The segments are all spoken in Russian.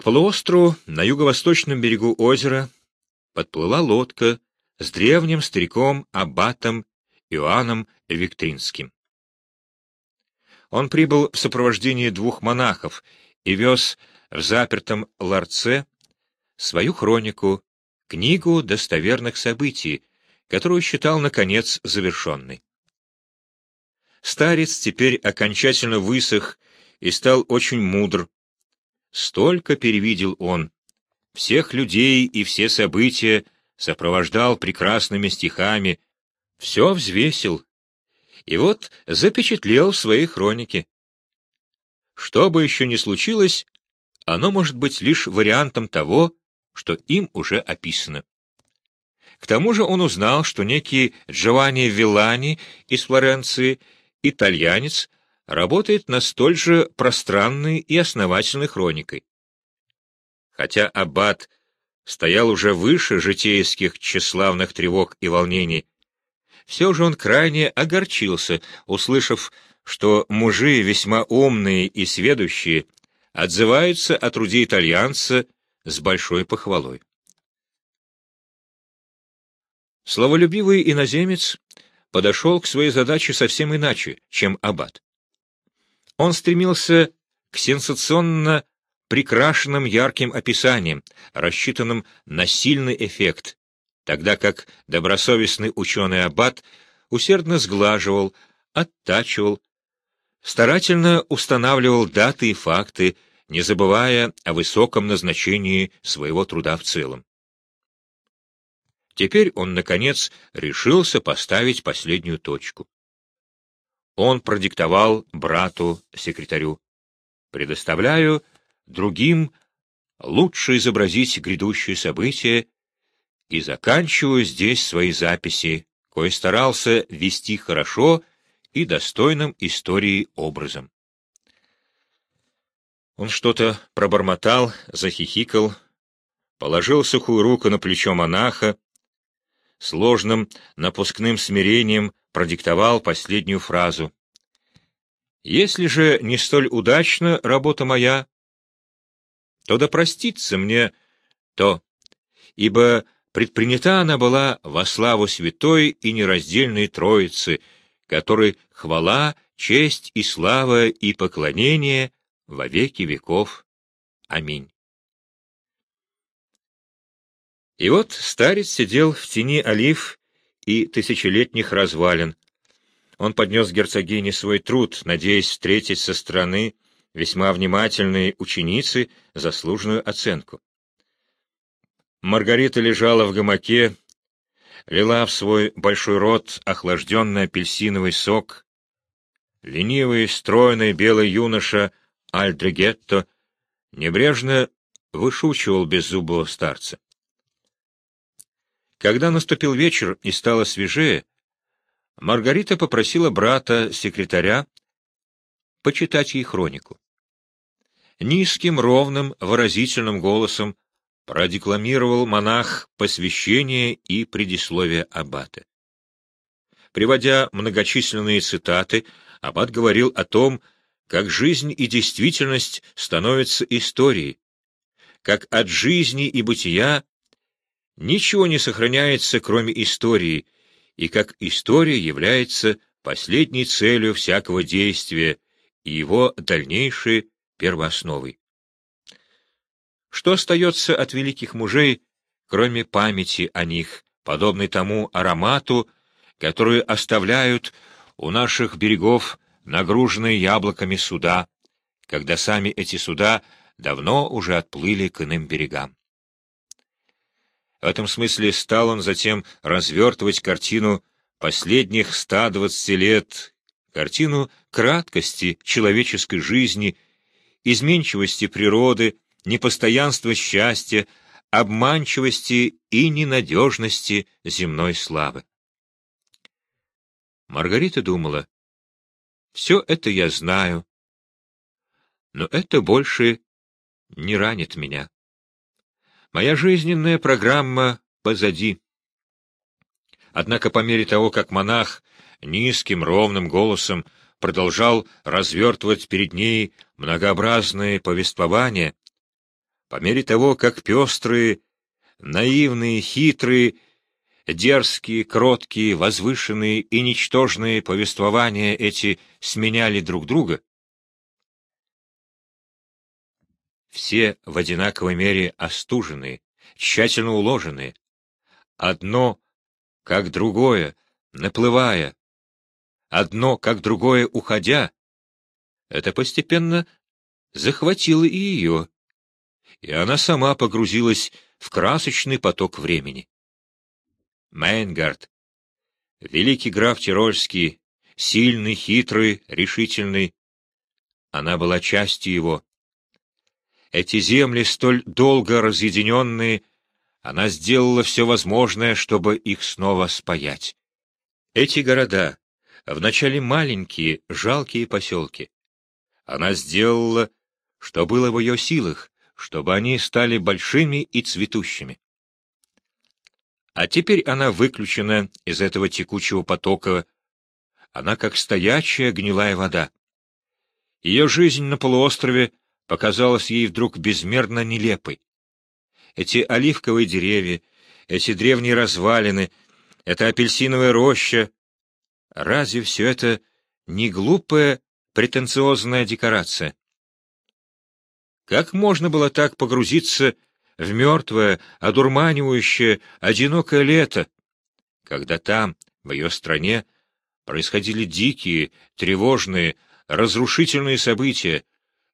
К полуострову на юго-восточном берегу озера подплыла лодка с древним стариком аббатом Иоанном Виктринским. Он прибыл в сопровождении двух монахов и вез в запертом ларце свою хронику, книгу достоверных событий, которую считал, наконец, завершенной. Старец теперь окончательно высох и стал очень мудр. Столько перевидел он, всех людей и все события сопровождал прекрасными стихами, все взвесил, и вот запечатлел в своей хронике. Что бы еще ни случилось, оно может быть лишь вариантом того, что им уже описано. К тому же он узнал, что некий Джованни Виллани из Флоренции, итальянец, работает над столь же пространной и основательной хроникой. Хотя аббат стоял уже выше житейских тщеславных тревог и волнений, все же он крайне огорчился, услышав, что мужи весьма умные и сведущие отзываются о труде итальянца с большой похвалой. Словолюбивый иноземец подошел к своей задаче совсем иначе, чем аббат. Он стремился к сенсационно прикрашенным ярким описаниям, рассчитанным на сильный эффект, тогда как добросовестный ученый аббат усердно сглаживал, оттачивал, старательно устанавливал даты и факты, не забывая о высоком назначении своего труда в целом. Теперь он, наконец, решился поставить последнюю точку. Он продиктовал брату-секретарю. «Предоставляю другим лучше изобразить грядущие события и заканчиваю здесь свои записи, кое старался вести хорошо и достойным истории образом. Он что-то пробормотал, захихикал, положил сухую руку на плечо монаха, сложным напускным смирением продиктовал последнюю фразу. «Если же не столь удачна работа моя, то да простится мне то, ибо Предпринята она была во славу святой и нераздельной Троицы, которой хвала, честь и слава и поклонение во веки веков. Аминь. И вот старец сидел в тени олив и тысячелетних развалин. Он поднес герцогине свой труд, надеясь встретить со стороны весьма внимательной ученицы заслуженную оценку. Маргарита лежала в гамаке, лила в свой большой рот охлажденный апельсиновый сок. Ленивый, стройный белый юноша Альдригетто небрежно вышучивал беззубого старца. Когда наступил вечер и стало свежее, Маргарита попросила брата-секретаря почитать ей хронику. Низким, ровным, выразительным голосом продекламировал монах посвящение и предисловие аббата. Приводя многочисленные цитаты, аббат говорил о том, как жизнь и действительность становятся историей, как от жизни и бытия ничего не сохраняется, кроме истории, и как история является последней целью всякого действия и его дальнейшей первоосновой. Что остается от великих мужей, кроме памяти о них, подобной тому аромату, который оставляют у наших берегов нагруженные яблоками суда, когда сами эти суда давно уже отплыли к иным берегам. В этом смысле стал он затем развертывать картину последних ста двадцати лет, картину краткости человеческой жизни, изменчивости природы, непостоянства счастья, обманчивости и ненадежности земной славы. Маргарита думала, «Все это я знаю, но это больше не ранит меня. Моя жизненная программа позади». Однако по мере того, как монах низким ровным голосом продолжал развертывать перед ней многообразные повествования, По мере того, как пестрые, наивные, хитрые, дерзкие, кроткие, возвышенные и ничтожные повествования эти сменяли друг друга, все в одинаковой мере остуженные, тщательно уложенные, одно, как другое, наплывая, одно, как другое, уходя, это постепенно захватило и ее, и она сама погрузилась в красочный поток времени. Мейнгард, великий граф Тирольский, сильный, хитрый, решительный, она была частью его. Эти земли, столь долго разъединенные, она сделала все возможное, чтобы их снова спаять. Эти города, вначале маленькие, жалкие поселки, она сделала, что было в ее силах, чтобы они стали большими и цветущими. А теперь она выключена из этого текучего потока, она как стоячая гнилая вода. Ее жизнь на полуострове показалась ей вдруг безмерно нелепой. Эти оливковые деревья, эти древние развалины, эта апельсиновая роща, разве все это не глупая претенциозная декорация. Как можно было так погрузиться в мертвое, одурманивающее, одинокое лето, когда там, в ее стране, происходили дикие, тревожные, разрушительные события,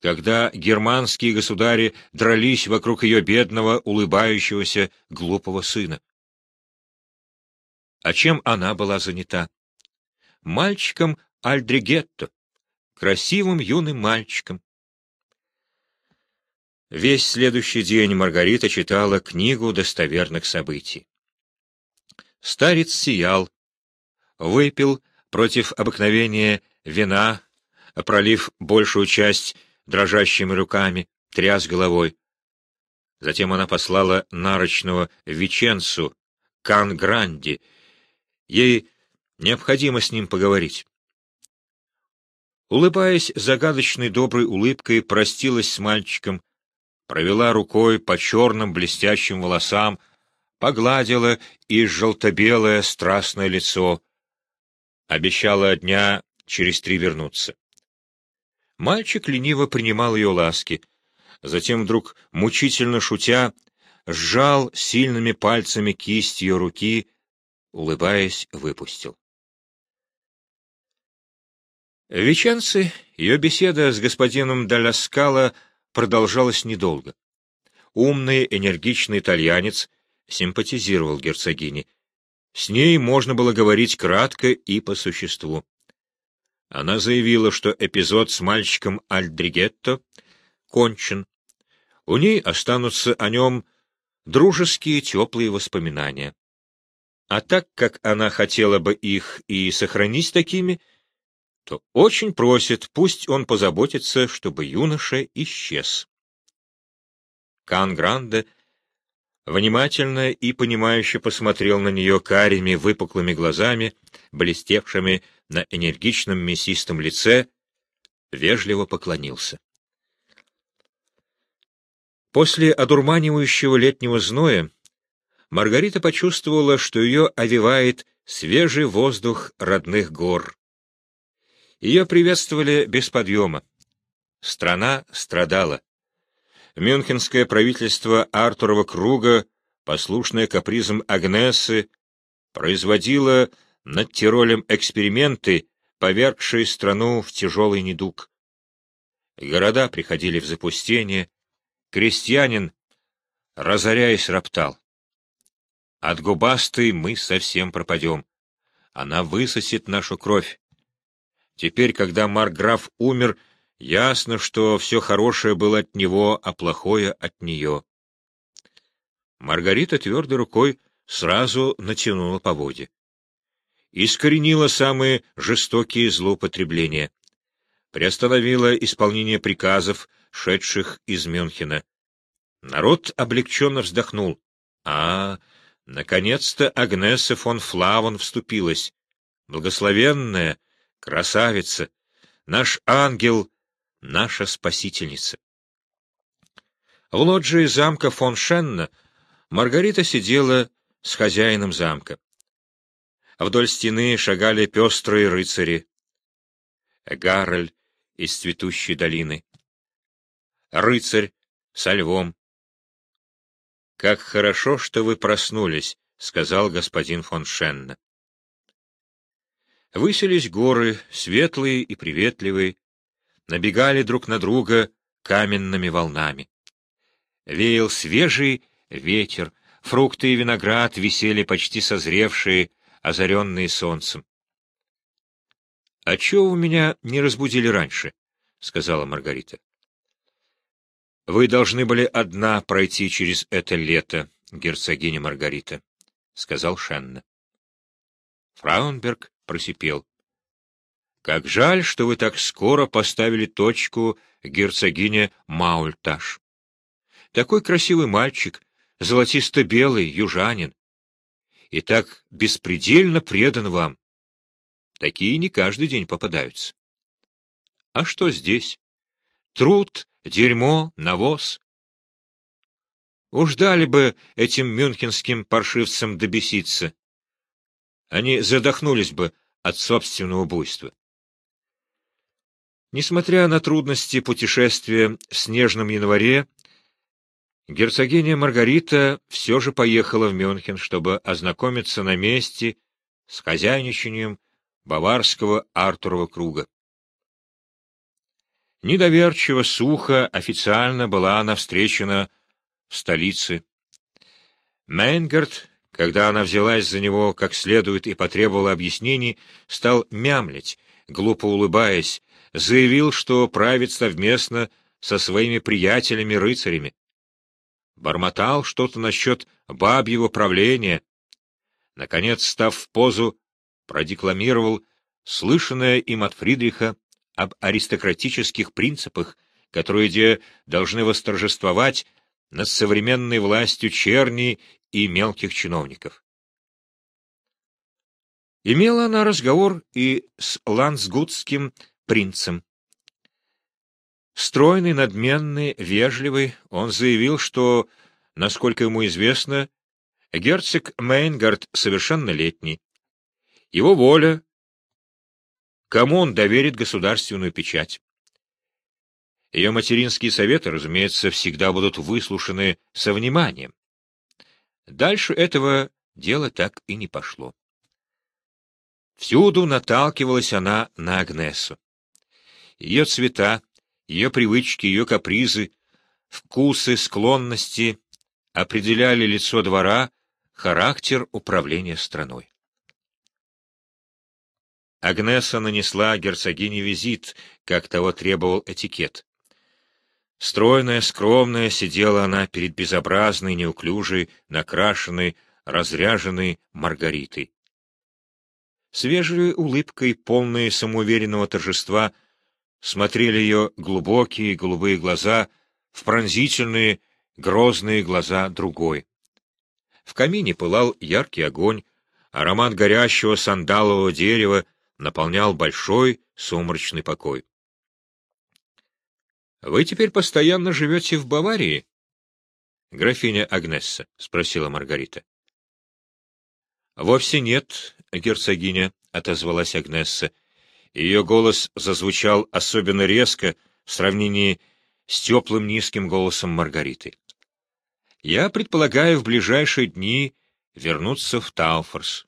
когда германские государи дрались вокруг ее бедного, улыбающегося, глупого сына. А чем она была занята? Мальчиком Альдригетто, красивым юным мальчиком. Весь следующий день Маргарита читала книгу достоверных событий. Старец сиял, выпил против обыкновения вина, пролив большую часть дрожащими руками, тряс головой. Затем она послала нарочного Веченцу, Кан-Гранди. Ей необходимо с ним поговорить. Улыбаясь загадочной доброй улыбкой, простилась с мальчиком, провела рукой по черным блестящим волосам, погладила и желто-белое страстное лицо. Обещала дня через три вернуться. Мальчик лениво принимал ее ласки, затем вдруг, мучительно шутя, сжал сильными пальцами кисть ее руки, улыбаясь, выпустил. В Веченце ее беседа с господином Даляскала продолжалась недолго. Умный, энергичный итальянец симпатизировал герцогине. С ней можно было говорить кратко и по существу. Она заявила, что эпизод с мальчиком Альдригетто кончен. У ней останутся о нем дружеские теплые воспоминания. А так как она хотела бы их и сохранить такими, то очень просит, пусть он позаботится, чтобы юноша исчез. Кан Гранде внимательно и понимающе посмотрел на нее карими выпуклыми глазами, блестевшими на энергичном мясистом лице, вежливо поклонился. После одурманивающего летнего зноя Маргарита почувствовала, что ее овивает свежий воздух родных гор. Ее приветствовали без подъема. Страна страдала. Мюнхенское правительство Артурова круга, послушное капризам Агнесы, производило над Тиролем эксперименты, повергшие страну в тяжелый недуг. Города приходили в запустение, крестьянин, разоряясь, роптал. От губастой мы совсем пропадем. Она высосет нашу кровь. Теперь, когда Марграф умер, ясно, что все хорошее было от него, а плохое от нее. Маргарита твердой рукой сразу натянула поводья. Искоренила самые жестокие злоупотребления. Приостановила исполнение приказов, шедших из Мюнхена. Народ облегченно вздохнул. А, наконец-то Агнеса фон Флавон вступилась. Благословенная, красавица, наш ангел, наша спасительница. В лоджии замка фон Шенна Маргарита сидела с хозяином замка. Вдоль стены шагали пестрые рыцари. Гаррель из цветущей долины. Рыцарь со львом. «Как хорошо, что вы проснулись», — сказал господин фон Шенна. Выселись горы, светлые и приветливые, набегали друг на друга каменными волнами. Веял свежий ветер, фрукты и виноград висели почти созревшие, озаренные солнцем. — А чего вы меня не разбудили раньше? — сказала Маргарита. — Вы должны были одна пройти через это лето, герцогиня Маргарита, — сказал Шенна. Фраунберг просипел. — Как жаль, что вы так скоро поставили точку герцогиня Маульташ. Такой красивый мальчик, золотисто-белый, южанин. И так беспредельно предан вам. Такие не каждый день попадаются. А что здесь? Труд, дерьмо, навоз. Уж дали бы этим мюнхенским паршивцам добеситься. Они задохнулись бы от собственного буйства. Несмотря на трудности путешествия в снежном январе, герцогиня Маргарита все же поехала в Мюнхен, чтобы ознакомиться на месте с хозяйничанием баварского Артурова круга. Недоверчиво, сухо, официально была она встречена в столице. Мейнгард когда она взялась за него как следует и потребовала объяснений, стал мямлить, глупо улыбаясь, заявил, что правит совместно со своими приятелями-рыцарями. Бормотал что-то насчет бабьего правления. Наконец, став в позу, продекламировал слышанное им от Фридриха об аристократических принципах, которые где должны восторжествовать над современной властью черни и мелких чиновников. Имела она разговор и с лансгутским принцем. Стройный, надменный, вежливый, он заявил, что, насколько ему известно, герцог Мейнгард совершеннолетний. Его воля, кому он доверит государственную печать. Ее материнские советы, разумеется, всегда будут выслушаны со вниманием. Дальше этого дело так и не пошло. Всюду наталкивалась она на Агнесу. Ее цвета, ее привычки, ее капризы, вкусы, склонности определяли лицо двора, характер управления страной. Агнеса нанесла герцогине визит, как того требовал этикет. Стройная, скромная, сидела она перед безобразной, неуклюжей, накрашенной, разряженной Маргаритой. Свежей улыбкой, полные самоуверенного торжества, смотрели ее глубокие голубые глаза в пронзительные, грозные глаза другой. В камине пылал яркий огонь, аромат горящего сандалового дерева наполнял большой сумрачный покой. — Вы теперь постоянно живете в Баварии? — Графиня Агнесса, — спросила Маргарита. — Вовсе нет, герцогиня, — отозвалась Агнесса. Ее голос зазвучал особенно резко в сравнении с теплым низким голосом Маргариты. — Я предполагаю в ближайшие дни вернуться в Тауфорс.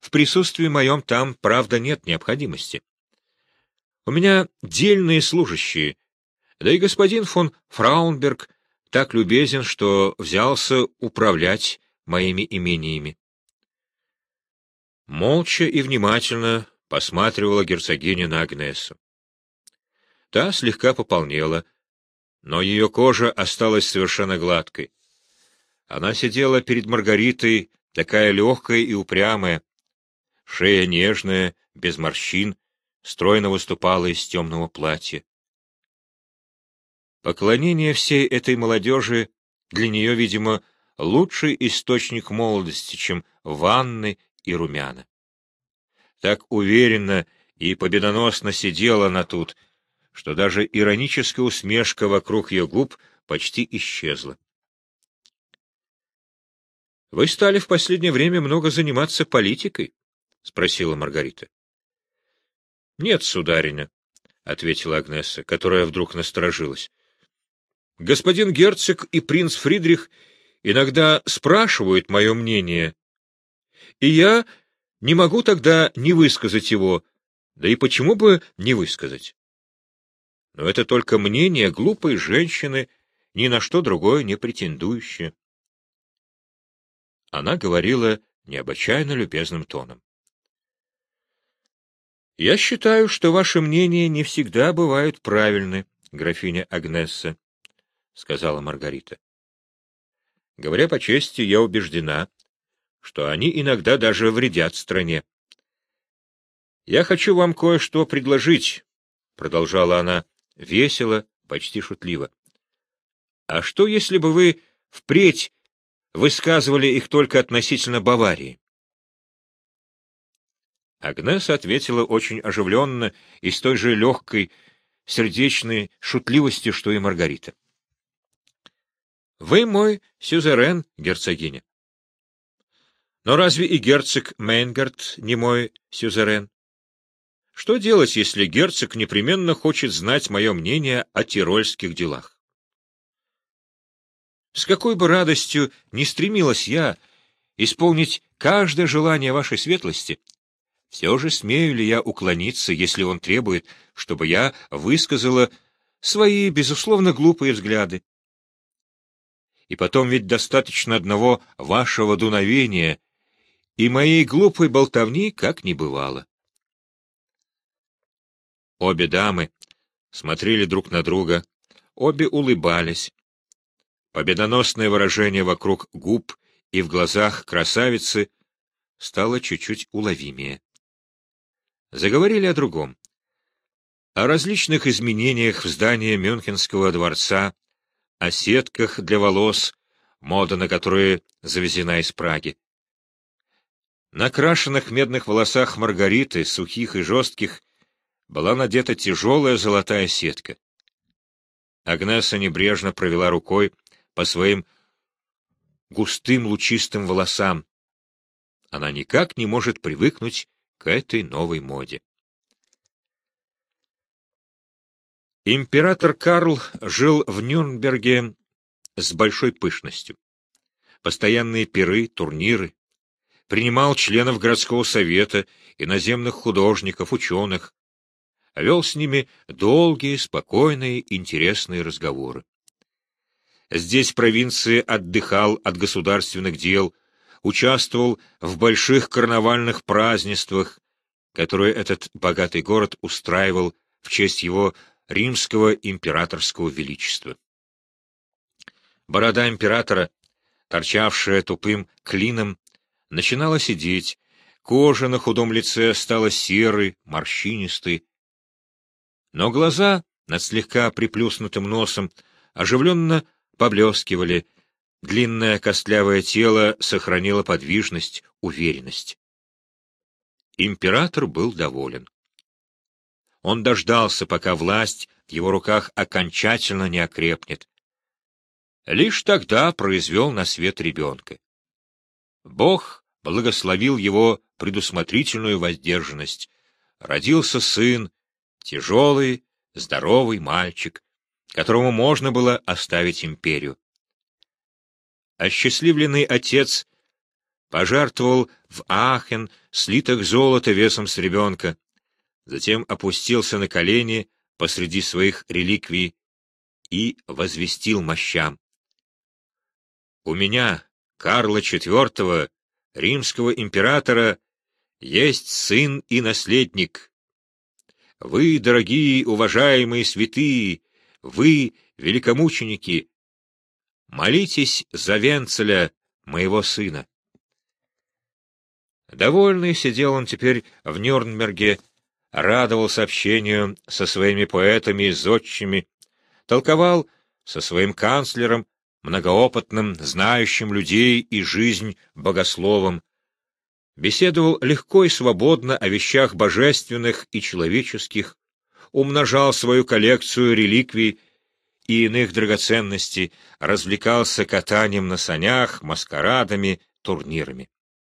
В присутствии моем там, правда, нет необходимости. У меня дельные служащие, да и господин фон Фраунберг так любезен, что взялся управлять моими имениями. Молча и внимательно посматривала герцогиня на Агнесу. Та слегка пополнела, но ее кожа осталась совершенно гладкой. Она сидела перед Маргаритой, такая легкая и упрямая, шея нежная, без морщин, стройно выступала из темного платья. Поклонение всей этой молодежи для нее, видимо, лучший источник молодости, чем ванны и румяна. Так уверенно и победоносно сидела она тут, что даже ироническая усмешка вокруг ее губ почти исчезла. — Вы стали в последнее время много заниматься политикой? — спросила Маргарита. — Нет, сударыня, — ответила Агнесса, которая вдруг насторожилась. — Господин герцог и принц Фридрих иногда спрашивают мое мнение, и я не могу тогда не высказать его, да и почему бы не высказать? Но это только мнение глупой женщины, ни на что другое не претендующее. Она говорила необычайно любезным тоном. «Я считаю, что ваши мнения не всегда бывают правильны, графиня Агнесса», — сказала Маргарита. «Говоря по чести, я убеждена, что они иногда даже вредят стране. «Я хочу вам кое-что предложить», — продолжала она, весело, почти шутливо. «А что, если бы вы впредь высказывали их только относительно Баварии?» Агнес ответила очень оживленно и с той же легкой, сердечной шутливостью, что и Маргарита. «Вы мой сюзерен, герцогиня. Но разве и герцог Мейнгард не мой сюзерен? Что делать, если герцог непременно хочет знать мое мнение о тирольских делах? С какой бы радостью не стремилась я исполнить каждое желание вашей светлости, все же смею ли я уклониться, если он требует, чтобы я высказала свои, безусловно, глупые взгляды? И потом ведь достаточно одного вашего дуновения, и моей глупой болтовни как не бывало. Обе дамы смотрели друг на друга, обе улыбались. Победоносное выражение вокруг губ и в глазах красавицы стало чуть-чуть уловимее. Заговорили о другом. О различных изменениях в здании Мюнхенского дворца, о сетках для волос, мода на которые завезена из Праги. На крашенных медных волосах Маргариты, сухих и жестких, была надета тяжелая золотая сетка. Агнеса небрежно провела рукой по своим густым лучистым волосам. Она никак не может привыкнуть к этой новой моде. Император Карл жил в Нюрнберге с большой пышностью. Постоянные пиры, турниры, принимал членов городского совета, иноземных художников, ученых, вел с ними долгие, спокойные, интересные разговоры. Здесь в провинции отдыхал от государственных дел, участвовал в больших карнавальных празднествах, которые этот богатый город устраивал в честь его римского императорского величества. Борода императора, торчавшая тупым клином, начинала сидеть, кожа на худом лице стала серой, морщинистой. Но глаза над слегка приплюснутым носом оживленно поблескивали, длинное костлявое тело сохранило подвижность, уверенность. Император был доволен. Он дождался, пока власть в его руках окончательно не окрепнет. Лишь тогда произвел на свет ребенка. Бог благословил его предусмотрительную воздержанность. Родился сын, тяжелый, здоровый мальчик, которому можно было оставить империю. Осчастливленный отец пожертвовал в Ахен слиток золота весом с ребенка, затем опустился на колени посреди своих реликвий и возвестил мощам. «У меня, Карла IV, римского императора, есть сын и наследник. Вы, дорогие, уважаемые святые, вы, великомученики, молитесь за Венцеля, моего сына. Довольный сидел он теперь в Нюрнберге, радовал сообщению со своими поэтами и зодчими, толковал со своим канцлером многоопытным, знающим людей и жизнь богословом, беседовал легко и свободно о вещах божественных и человеческих, умножал свою коллекцию реликвий и иных драгоценностей, развлекался катанием на санях, маскарадами, турнирами.